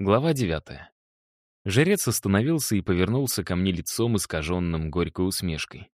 Глава девятая. Жрец остановился и повернулся ко мне лицом, искаженным горькой усмешкой.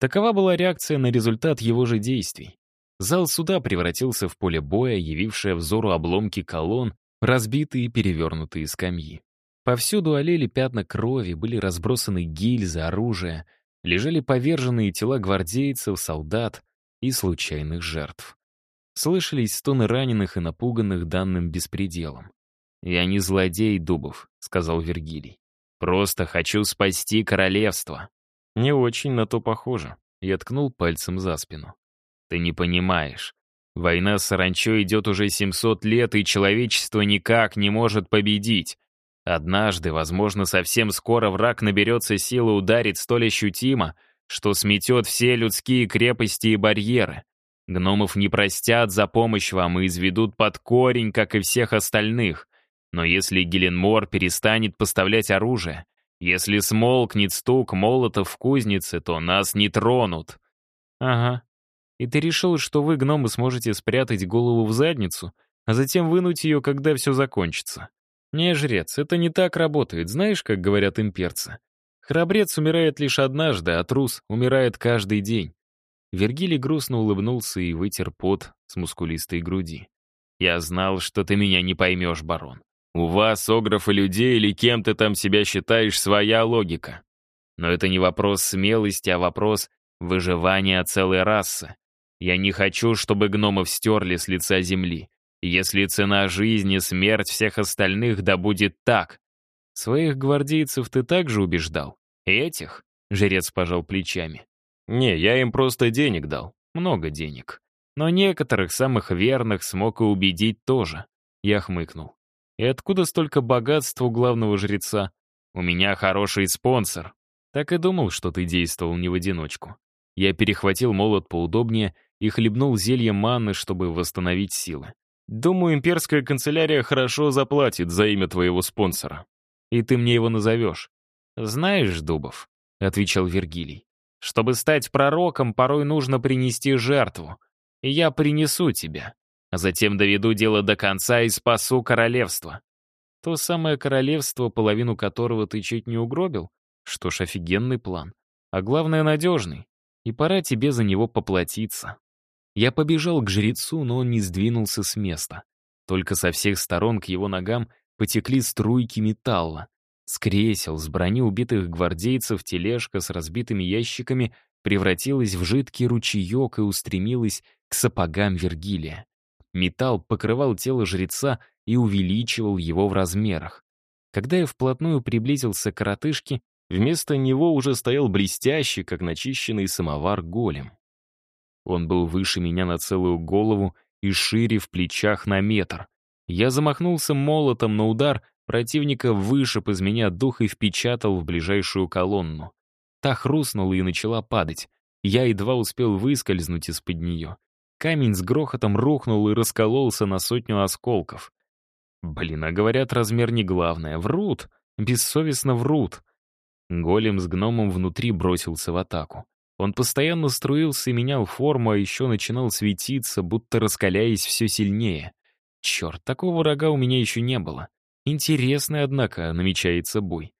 Такова была реакция на результат его же действий. Зал суда превратился в поле боя, явившее взору обломки колонн, разбитые и перевернутые скамьи. Повсюду олели пятна крови, были разбросаны гильзы, оружие, лежали поверженные тела гвардейцев, солдат и случайных жертв. Слышались стоны раненых и напуганных данным беспределом. «Я не злодей, Дубов», — сказал Вергилий. «Просто хочу спасти королевство». «Не очень на то похоже», — я ткнул пальцем за спину. «Ты не понимаешь. Война с саранчой идет уже 700 лет, и человечество никак не может победить. Однажды, возможно, совсем скоро враг наберется силы ударить столь ощутимо, что сметет все людские крепости и барьеры. Гномов не простят за помощь вам и изведут под корень, как и всех остальных. Но если Геленмор перестанет поставлять оружие, если смолкнет стук молотов в кузнице, то нас не тронут. Ага. И ты решил, что вы, гномы, сможете спрятать голову в задницу, а затем вынуть ее, когда все закончится. Не, жрец, это не так работает, знаешь, как говорят имперцы. Храбрец умирает лишь однажды, а трус умирает каждый день. Вергилий грустно улыбнулся и вытер пот с мускулистой груди. «Я знал, что ты меня не поймешь, барон. У вас, огров и людей, или кем ты там себя считаешь, своя логика. Но это не вопрос смелости, а вопрос выживания целой расы. Я не хочу, чтобы гномов стерли с лица земли. Если цена жизни — смерть всех остальных, да будет так. Своих гвардейцев ты также убеждал? Этих? Жрец пожал плечами. Не, я им просто денег дал. Много денег. Но некоторых самых верных смог и убедить тоже. Я хмыкнул. И откуда столько богатства у главного жреца? У меня хороший спонсор. Так и думал, что ты действовал не в одиночку. Я перехватил молот поудобнее и хлебнул зелье манны, чтобы восстановить силы. Думаю, имперская канцелярия хорошо заплатит за имя твоего спонсора. И ты мне его назовешь. Знаешь, Дубов, — отвечал Вергилий, — чтобы стать пророком, порой нужно принести жертву. И я принесу тебя а затем доведу дело до конца и спасу королевство. То самое королевство, половину которого ты чуть не угробил? Что ж, офигенный план. А главное, надежный. И пора тебе за него поплатиться. Я побежал к жрецу, но он не сдвинулся с места. Только со всех сторон к его ногам потекли струйки металла. С кресел, с брони убитых гвардейцев тележка с разбитыми ящиками превратилась в жидкий ручеек и устремилась к сапогам Вергилия. Металл покрывал тело жреца и увеличивал его в размерах. Когда я вплотную приблизился к коротышке, вместо него уже стоял блестящий, как начищенный самовар, голем. Он был выше меня на целую голову и шире в плечах на метр. Я замахнулся молотом на удар, противника вышиб из меня дух и впечатал в ближайшую колонну. Та хрустнула и начала падать. Я едва успел выскользнуть из-под нее. Камень с грохотом рухнул и раскололся на сотню осколков. Блин, а говорят, размер не главное. Врут. Бессовестно врут. Голем с гномом внутри бросился в атаку. Он постоянно струился и менял форму, а еще начинал светиться, будто раскаляясь все сильнее. Черт, такого врага у меня еще не было. Интересный, однако, намечается бой.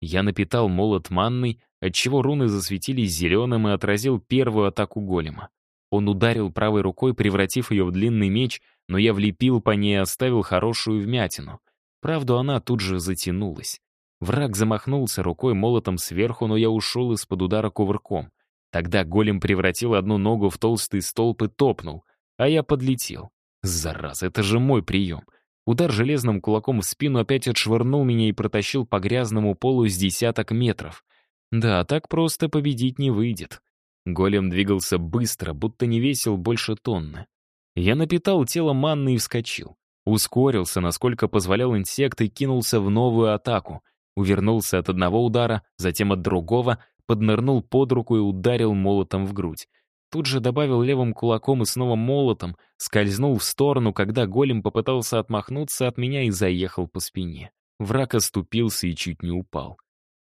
Я напитал молот манной, отчего руны засветились зеленым и отразил первую атаку голема. Он ударил правой рукой, превратив ее в длинный меч, но я влепил по ней и оставил хорошую вмятину. Правда, она тут же затянулась. Враг замахнулся рукой молотом сверху, но я ушел из-под удара кувырком. Тогда голем превратил одну ногу в толстый столб и топнул, а я подлетел. Зараза, это же мой прием. Удар железным кулаком в спину опять отшвырнул меня и протащил по грязному полу с десяток метров. Да, так просто победить не выйдет. Голем двигался быстро, будто не весил больше тонны. Я напитал тело манной и вскочил. Ускорился, насколько позволял инсект, и кинулся в новую атаку. Увернулся от одного удара, затем от другого, поднырнул под руку и ударил молотом в грудь. Тут же добавил левым кулаком и снова молотом, скользнул в сторону, когда голем попытался отмахнуться от меня и заехал по спине. Враг оступился и чуть не упал.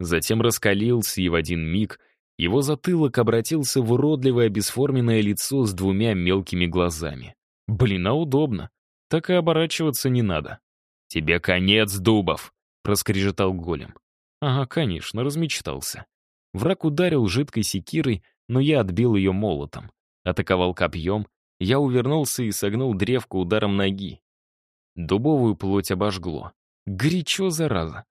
Затем раскалился и в один миг — его затылок обратился в уродливое бесформенное лицо с двумя мелкими глазами. Блин, а удобно. Так и оборачиваться не надо. «Тебе конец, Дубов!» — проскрежетал голем. Ага, конечно, размечтался. Враг ударил жидкой секирой, но я отбил ее молотом. Атаковал копьем, я увернулся и согнул древко ударом ноги. Дубовую плоть обожгло. Горячо, зараза.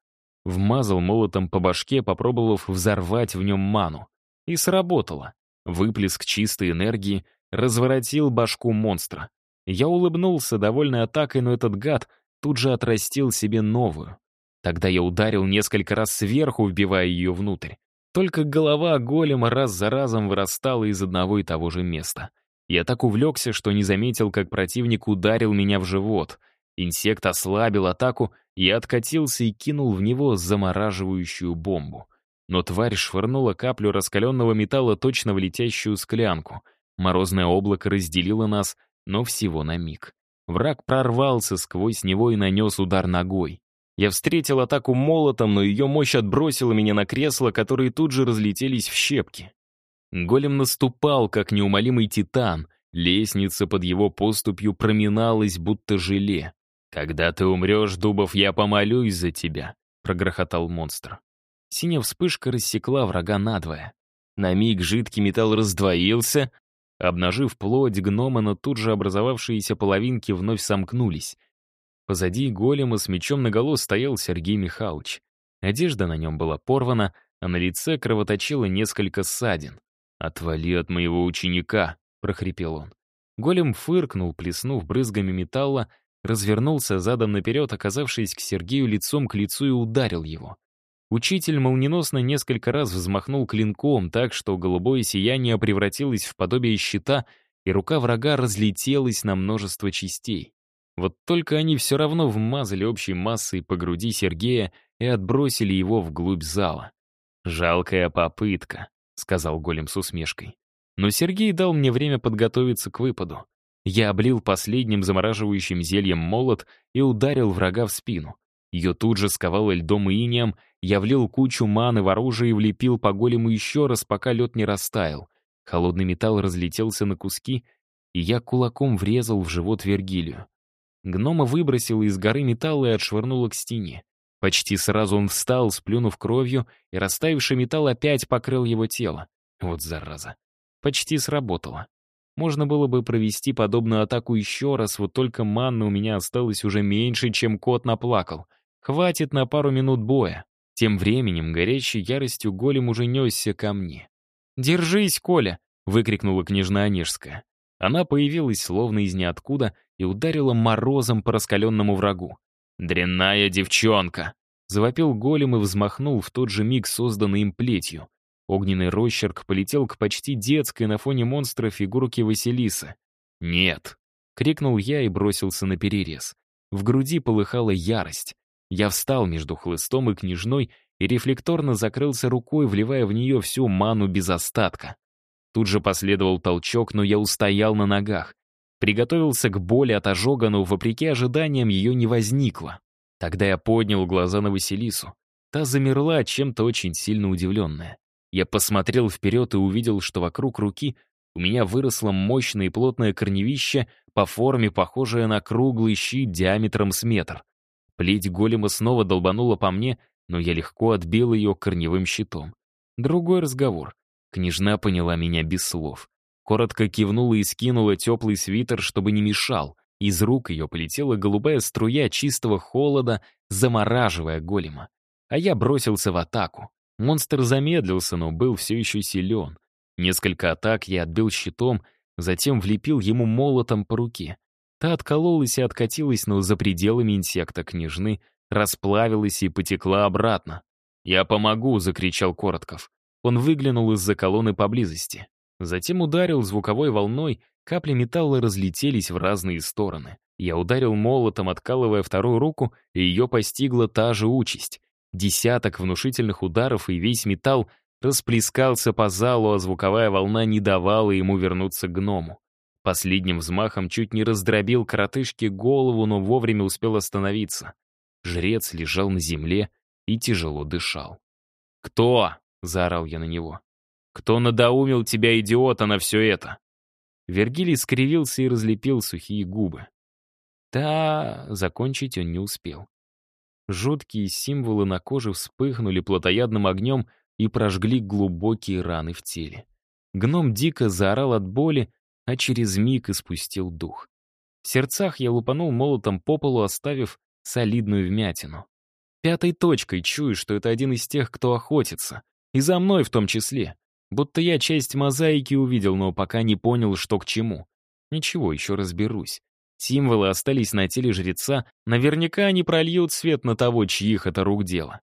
Вмазал молотом по башке, попробовав взорвать в нем ману. И сработало. Выплеск чистой энергии разворотил башку монстра. Я улыбнулся, довольной атакой, но этот гад тут же отрастил себе новую. Тогда я ударил несколько раз сверху, вбивая ее внутрь. Только голова голема раз за разом вырастала из одного и того же места. Я так увлекся, что не заметил, как противник ударил меня в живот. Инсект ослабил атаку, я откатился и кинул в него замораживающую бомбу. Но тварь швырнула каплю раскаленного металла точно в летящую склянку. Морозное облако разделило нас, но всего на миг. Враг прорвался сквозь него и нанес удар ногой. Я встретил атаку молотом, но ее мощь отбросила меня на кресло, которые тут же разлетелись в щепки. Голем наступал, как неумолимый титан. Лестница под его поступью проминалась, будто желе. «Когда ты умрешь, Дубов, я помолюсь за тебя», — прогрохотал монстр. Синяя вспышка рассекла врага надвое. На миг жидкий металл раздвоился, обнажив плоть гнома, но тут же образовавшиеся половинки вновь сомкнулись. Позади голема с мечом наголо стоял Сергей Михайлович. Одежда на нем была порвана, а на лице кровоточило несколько ссадин. «Отвали от моего ученика», — прохрипел он. Голем фыркнул, плеснув брызгами металла, развернулся задом наперед, оказавшись к Сергею лицом к лицу и ударил его. Учитель молниеносно несколько раз взмахнул клинком так, что голубое сияние превратилось в подобие щита, и рука врага разлетелась на множество частей. Вот только они все равно вмазали общей массой по груди Сергея и отбросили его вглубь зала. «Жалкая попытка», — сказал голем с усмешкой. Но Сергей дал мне время подготовиться к выпаду. Я облил последним замораживающим зельем молот и ударил врага в спину. Ее тут же сковало льдом и инеем, я влил кучу маны в оружие и влепил по голему еще раз, пока лед не растаял. Холодный металл разлетелся на куски, и я кулаком врезал в живот Вергилию. Гнома выбросила из горы металла и отшвырнула к стене. Почти сразу он встал, сплюнув кровью, и растаявший металл опять покрыл его тело. Вот зараза. Почти сработало. Можно было бы провести подобную атаку еще раз, вот только манны у меня осталось уже меньше, чем кот наплакал. Хватит на пару минут боя. Тем временем горячей яростью голем уже несся ко мне. «Держись, Коля!» — выкрикнула княжна Онежская. Она появилась словно из ниоткуда и ударила морозом по раскаленному врагу. «Дрянная девчонка!» — завопил голем и взмахнул в тот же миг созданной им плетью. Огненный росчерк полетел к почти детской на фоне монстра фигурке Василисы. «Нет!» — крикнул я и бросился на перерез. В груди полыхала ярость. Я встал между хлыстом и княжной и рефлекторно закрылся рукой, вливая в нее всю ману без остатка. Тут же последовал толчок, но я устоял на ногах. Приготовился к боли от ожога, но, вопреки ожиданиям, ее не возникло. Тогда я поднял глаза на Василису. Та замерла, чем-то очень сильно удивленная. Я посмотрел вперед и увидел, что вокруг руки у меня выросло мощное и плотное корневище, по форме похожее на круглый щит диаметром с метр. Плеть голема снова долбанула по мне, но я легко отбил ее корневым щитом. Другой разговор. Княжна поняла меня без слов. Коротко кивнула и скинула теплый свитер, чтобы не мешал. Из рук ее полетела голубая струя чистого холода, замораживая голема. А я бросился в атаку. Монстр замедлился, но был все еще силен. Несколько атак я отбил щитом, затем влепил ему молотом по руке. Та откололась и откатилась, но за пределами инсекта княжны расплавилась и потекла обратно. «Я помогу!» — закричал Коротков. Он выглянул из-за колонны поблизости. Затем ударил звуковой волной, капли металла разлетелись в разные стороны. Я ударил молотом, откалывая вторую руку, и ее постигла та же участь. Десяток внушительных ударов, и весь металл расплескался по залу, а звуковая волна не давала ему вернуться к гному. Последним взмахом чуть не раздробил коротышке голову, но вовремя успел остановиться. Жрец лежал на земле и тяжело дышал. «Кто?» — заорал я на него. «Кто надоумил тебя, идиота, на все это?» Вергилий скривился и разлепил сухие губы. Да, закончить он не успел. жуткие символы на коже вспыхнули плотоядным огнем и прожгли глубокие раны в теле. Гном дико заорал от боли, а через миг испустил дух. В сердцах я лупанул молотом по полу, оставив солидную вмятину. Пятой точкой чую, что это один из тех, кто охотится. И за мной в том числе. Будто я часть мозаики увидел, но пока не понял, что к чему. Ничего, еще разберусь. Символы остались на теле жреца, наверняка они прольют свет на того, чьих это рук дело.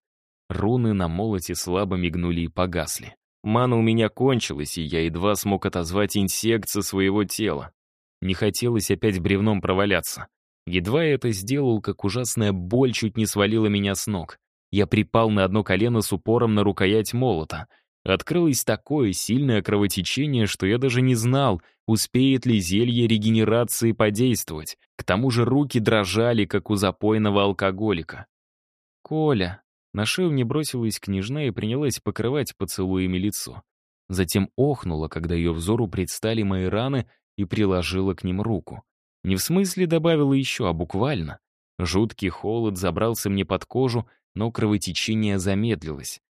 Руны на молоте слабо мигнули и погасли. Мана у меня кончилась, и я едва смог отозвать инсект со своего тела. Не хотелось опять бревном проваляться. Едва я это сделал, как ужасная боль чуть не свалила меня с ног. Я припал на одно колено с упором на рукоять молота. Открылось такое сильное кровотечение, что я даже не знал, успеет ли зелье регенерации подействовать. К тому же руки дрожали, как у запойного алкоголика. «Коля», на шею мне бросилась княжна и принялась покрывать поцелуями лицо. Затем охнула, когда ее взору предстали мои раны и приложила к ним руку. Не в смысле добавила еще, а буквально. Жуткий холод забрался мне под кожу, но кровотечение замедлилось.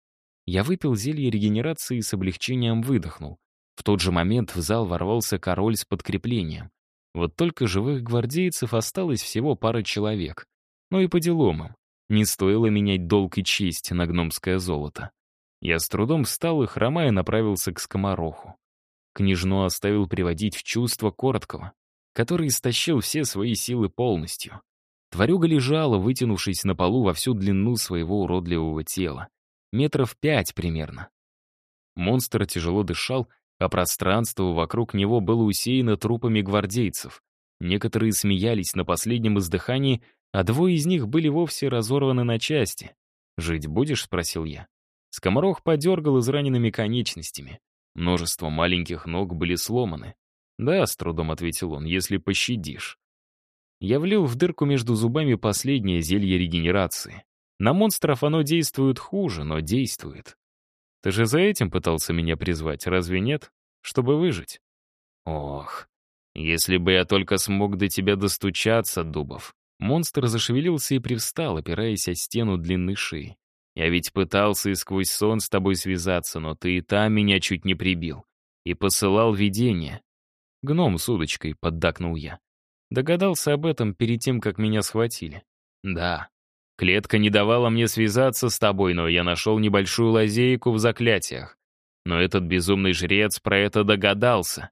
Я выпил зелье регенерации и с облегчением выдохнул. В тот же момент в зал ворвался король с подкреплением. Вот только живых гвардейцев осталось всего пара человек. Ну и по делам им. Не стоило менять долг и честь на гномское золото. Я с трудом встал и, хромая, направился к скомороху. Княжну оставил приводить в чувство Короткого, который истощил все свои силы полностью. Тварюга лежала, вытянувшись на полу во всю длину своего уродливого тела. Метров пять примерно. Монстр тяжело дышал, а пространство вокруг него было усеяно трупами гвардейцев. Некоторые смеялись на последнем издыхании, а двое из них были вовсе разорваны на части. «Жить будешь?» — спросил я. Скоморох подергал израненными конечностями. Множество маленьких ног были сломаны. «Да», — с трудом ответил он, — «если пощадишь». Я влил в дырку между зубами последнее зелье регенерации. На монстров оно действует хуже, но действует. Ты же за этим пытался меня призвать, разве нет? Чтобы выжить. Ох, если бы я только смог до тебя достучаться, Дубов. Монстр зашевелился и привстал, опираясь о стену длинной шеи. «Я ведь пытался и сквозь сон с тобой связаться, но ты и там меня чуть не прибил. И посылал видение». «Гном с удочкой», — поддакнул я. Догадался об этом перед тем, как меня схватили. «Да. Клетка не давала мне связаться с тобой, но я нашел небольшую лазейку в заклятиях. Но этот безумный жрец про это догадался.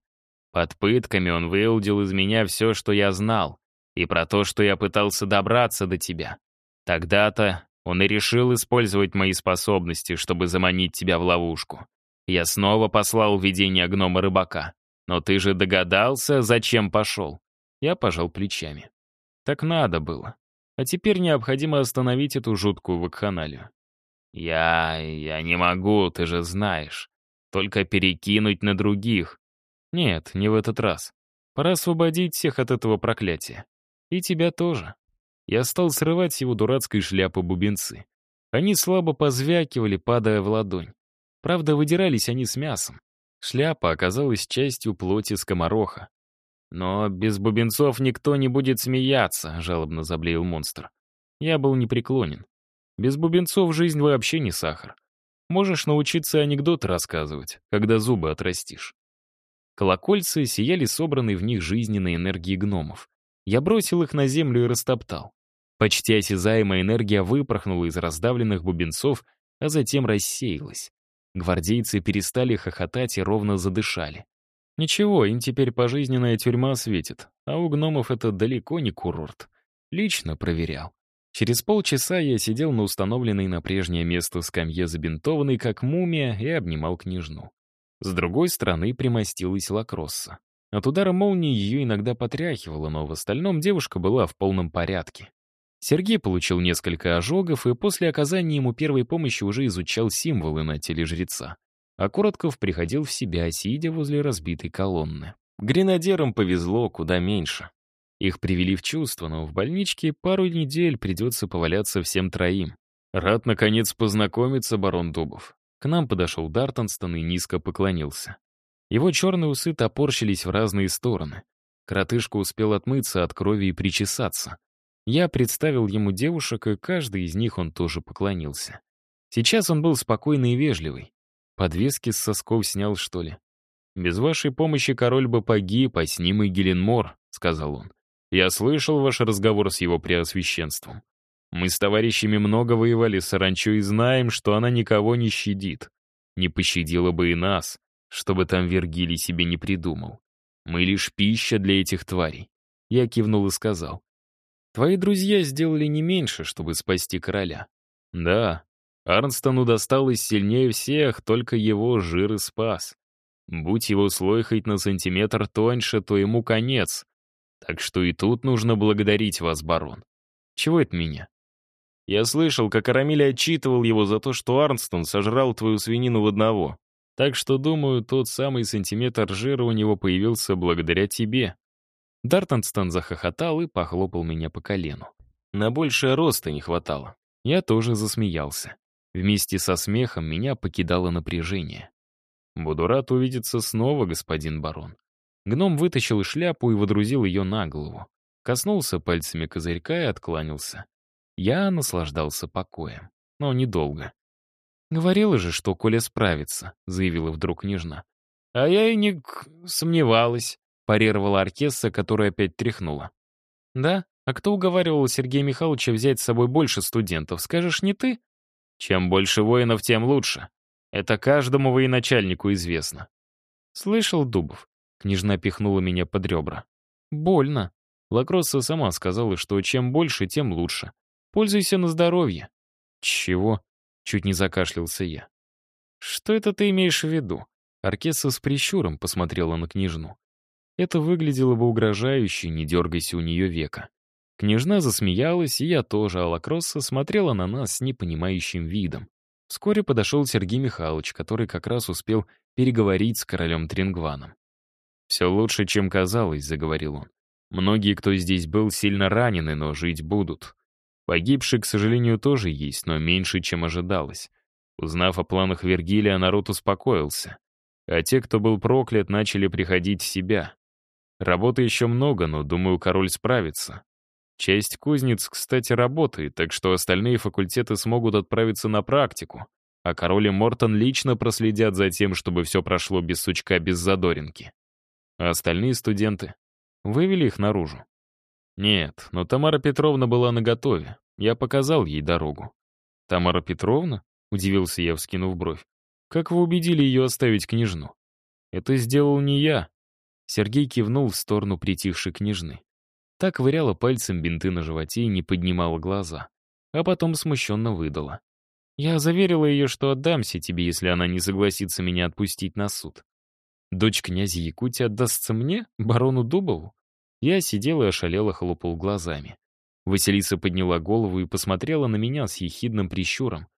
Под пытками он выудил из меня все, что я знал и про то, что я пытался добраться до тебя. Тогда-то он и решил использовать мои способности, чтобы заманить тебя в ловушку. Я снова послал видение гнома-рыбака. Но ты же догадался, зачем пошел? Я пожал плечами. Так надо было. А теперь необходимо остановить эту жуткую вакханалию. Я... я не могу, ты же знаешь. Только перекинуть на других. Нет, не в этот раз. Пора освободить всех от этого проклятия. И тебя тоже. Я стал срывать его дурацкой шляпы бубенцы. Они слабо позвякивали, падая в ладонь. Правда, выдирались они с мясом. Шляпа оказалась частью плоти скомороха. «Но без бубенцов никто не будет смеяться», — жалобно заблеял монстр. Я был непреклонен. Без бубенцов жизнь вообще не сахар. Можешь научиться анекдоты рассказывать, когда зубы отрастишь. Колокольцы сияли собранной в них жизненной энергии гномов. Я бросил их на землю и растоптал. Почти осязаемая энергия выпорхнула из раздавленных бубенцов, а затем рассеялась. Гвардейцы перестали хохотать и ровно задышали. Ничего, им теперь пожизненная тюрьма светит, а у гномов это далеко не курорт. Лично проверял. Через полчаса я сидел на установленной на прежнее место скамье забинтованной, как мумия, и обнимал княжну. С другой стороны примостилась лакросса. От удара молнии ее иногда потряхивало, но в остальном девушка была в полном порядке. Сергей получил несколько ожогов и после оказания ему первой помощи уже изучал символы на теле жреца. А Коротков приходил в себя, сидя возле разбитой колонны. Гренадерам повезло куда меньше. Их привели в чувство, но в больничке пару недель придется поваляться всем троим. Рад, наконец, познакомиться, барон Дубов. К нам подошел Дартонстон и низко поклонился. Его черные усы топорщились в разные стороны. Коротышка успел отмыться от крови и причесаться. Я представил ему девушек, и каждый из них он тоже поклонился. Сейчас он был спокойный и вежливый. Подвески с сосков снял, что ли. «Без вашей помощи король бы погиб, а с ним и Геленмор», — сказал он. «Я слышал ваш разговор с его преосвященством. Мы с товарищами много воевали с Аранчо и знаем, что она никого не щадит. Не пощадила бы и нас, чтобы там Вергилий себе не придумал. Мы лишь пища для этих тварей». Я кивнул и сказал. Твои друзья сделали не меньше, чтобы спасти короля. Да, Арнстону досталось сильнее всех, только его жир и спас. Будь его слой хоть на сантиметр тоньше, то ему конец. Так что и тут нужно благодарить вас, барон. Чего это меня? Я слышал, как Арамиль отчитывал его за то, что Арнстон сожрал твою свинину в одного. Так что, думаю, тот самый сантиметр жира у него появился благодаря тебе. Дартонстон захохотал и похлопал меня по колену. На большее роста не хватало. Я тоже засмеялся. Вместе со смехом меня покидало напряжение. «Буду рад увидеться снова, господин барон». Гном вытащил шляпу и водрузил ее на голову. Коснулся пальцами козырька и откланялся. Я наслаждался покоем, но недолго. «Говорила же, что Коля справится», — заявила вдруг княжна. «А я и не сомневалась», парировала оркестра, которая опять тряхнула. «Да? А кто уговаривал Сергея Михайловича взять с собой больше студентов, скажешь, не ты?» «Чем больше воинов, тем лучше. Это каждому военачальнику известно». «Слышал, Дубов?» Княжна пихнула меня под ребра. «Больно». Лакросса сама сказала, что чем больше, тем лучше. Пользуйся на здоровье. «Чего?» — чуть не закашлялся я. «Что это ты имеешь в виду?» Оркестра с прищуром посмотрела на княжну. Это выглядело бы угрожающе, не дергайся у нее века. Княжна засмеялась, и я тоже, а Лакросса смотрела на нас с непонимающим видом. Вскоре подошел Сергей Михайлович, который как раз успел переговорить с королем Трингваном. «Все лучше, чем казалось», — заговорил он. «Многие, кто здесь был, сильно ранены, но жить будут. Погибшие, к сожалению, тоже есть, но меньше, чем ожидалось. Узнав о планах Вергилия, народ успокоился. А те, кто был проклят, начали приходить в себя. Работы еще много, но, думаю, король справится. Часть кузнец, кстати, работает, так что остальные факультеты смогут отправиться на практику, а король и Мортон лично проследят за тем, чтобы все прошло без сучка, без задоринки. А остальные студенты? Вывели их наружу? Нет, но Тамара Петровна была наготове. Я показал ей дорогу. «Тамара Петровна?» — удивился я, вскинув бровь. «Как вы убедили ее оставить княжну?» «Это сделал не я», Сергей кивнул в сторону притихшей княжны. Так ковыряла пальцем бинты на животе и не поднимала глаза. А потом смущенно выдала. Я заверила ее, что отдамся тебе, если она не согласится меня отпустить на суд. Дочь князя Якутии отдастся мне, барону Дубову? Я сидел и ошалело хлопал глазами. Василиса подняла голову и посмотрела на меня с ехидным прищуром.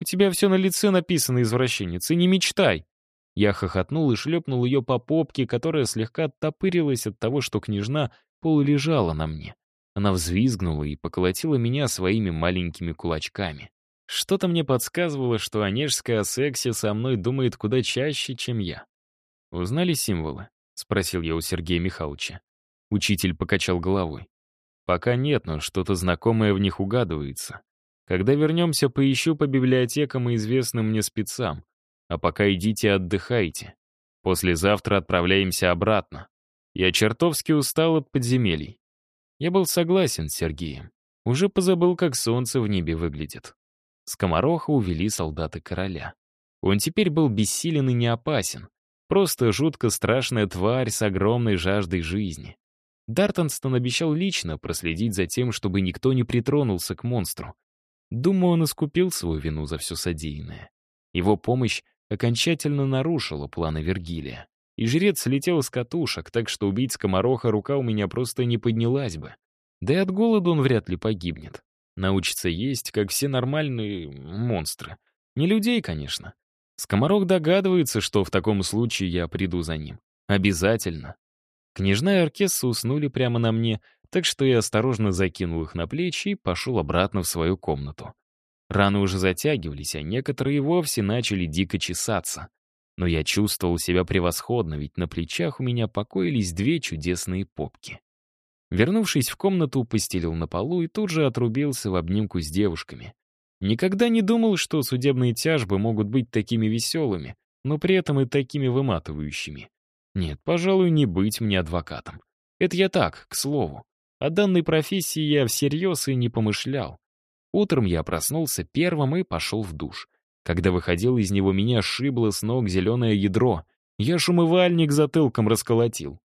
«У тебя все на лице написано, извращенец, и не мечтай!» Я хохотнул и шлепнул ее по попке, которая слегка оттопырилась от того, что княжна полулежала на мне. Она взвизгнула и поколотила меня своими маленькими кулачками. Что-то мне подсказывало, что Онежская о сексе со мной думает куда чаще, чем я. «Узнали символы?» — спросил я у Сергея Михайловича. Учитель покачал головой. «Пока нет, но что-то знакомое в них угадывается. Когда вернемся, поищу по библиотекам и известным мне спецам. А пока идите отдыхайте. Послезавтра отправляемся обратно. Я чертовски устал от подземелий. Я был согласен с Сергеем. Уже позабыл, как солнце в небе выглядит. Скомороха увели солдаты короля. Он теперь был бессилен и не опасен. Просто жутко страшная тварь с огромной жаждой жизни. Дартонстон обещал лично проследить за тем, чтобы никто не притронулся к монстру. Думаю, он искупил свою вину за все содеянное. Его помощь окончательно нарушила планы Вергилия. И жрец слетел с катушек, так что убить скомороха рука у меня просто не поднялась бы. Да и от голода он вряд ли погибнет. Научится есть, как все нормальные монстры. Не людей, конечно. Скоморох догадывается, что в таком случае я приду за ним. Обязательно. Княжна и оркестр уснули прямо на мне, так что я осторожно закинул их на плечи и пошел обратно в свою комнату. Раны уже затягивались, а некоторые вовсе начали дико чесаться. Но я чувствовал себя превосходно, ведь на плечах у меня покоились две чудесные попки. Вернувшись в комнату, постелил на полу и тут же отрубился в обнимку с девушками. Никогда не думал, что судебные тяжбы могут быть такими веселыми, но при этом и такими выматывающими. Нет, пожалуй, не быть мне адвокатом. Это я так, к слову. О данной профессии я всерьез и не помышлял. Утром я проснулся первым и пошел в душ. Когда выходил из него, меня шибло с ног зеленое ядро. Я ж умывальник затылком расколотил.